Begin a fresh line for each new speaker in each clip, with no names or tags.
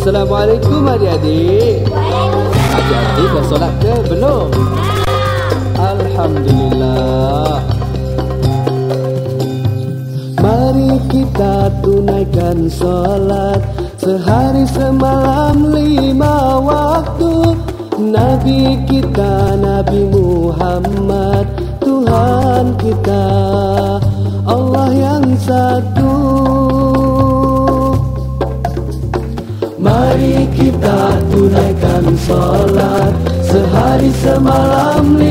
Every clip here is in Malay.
Assalamualaikum adik-adik. Adik-adik dah solat ke? Belum? Alhamdulillah. Mari kita tunaikan solat Sehari semalam lima waktu. Nabi kita, Nabi Muhammad Tuhan kita. Allah yang satu tak tunaikan solat sehari semalam ni.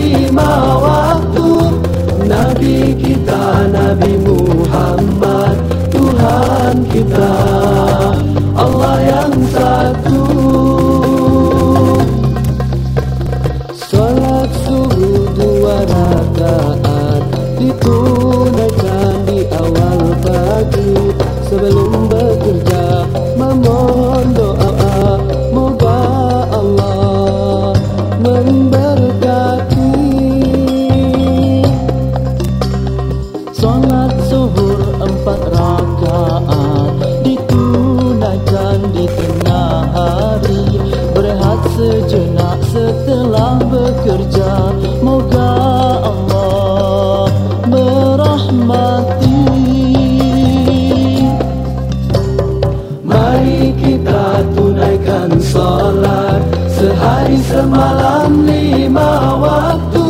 Semalam lima waktu.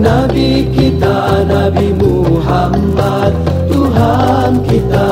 Nabi kita, Nabi Muhammad Tuhan kita.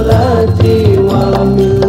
Allah wa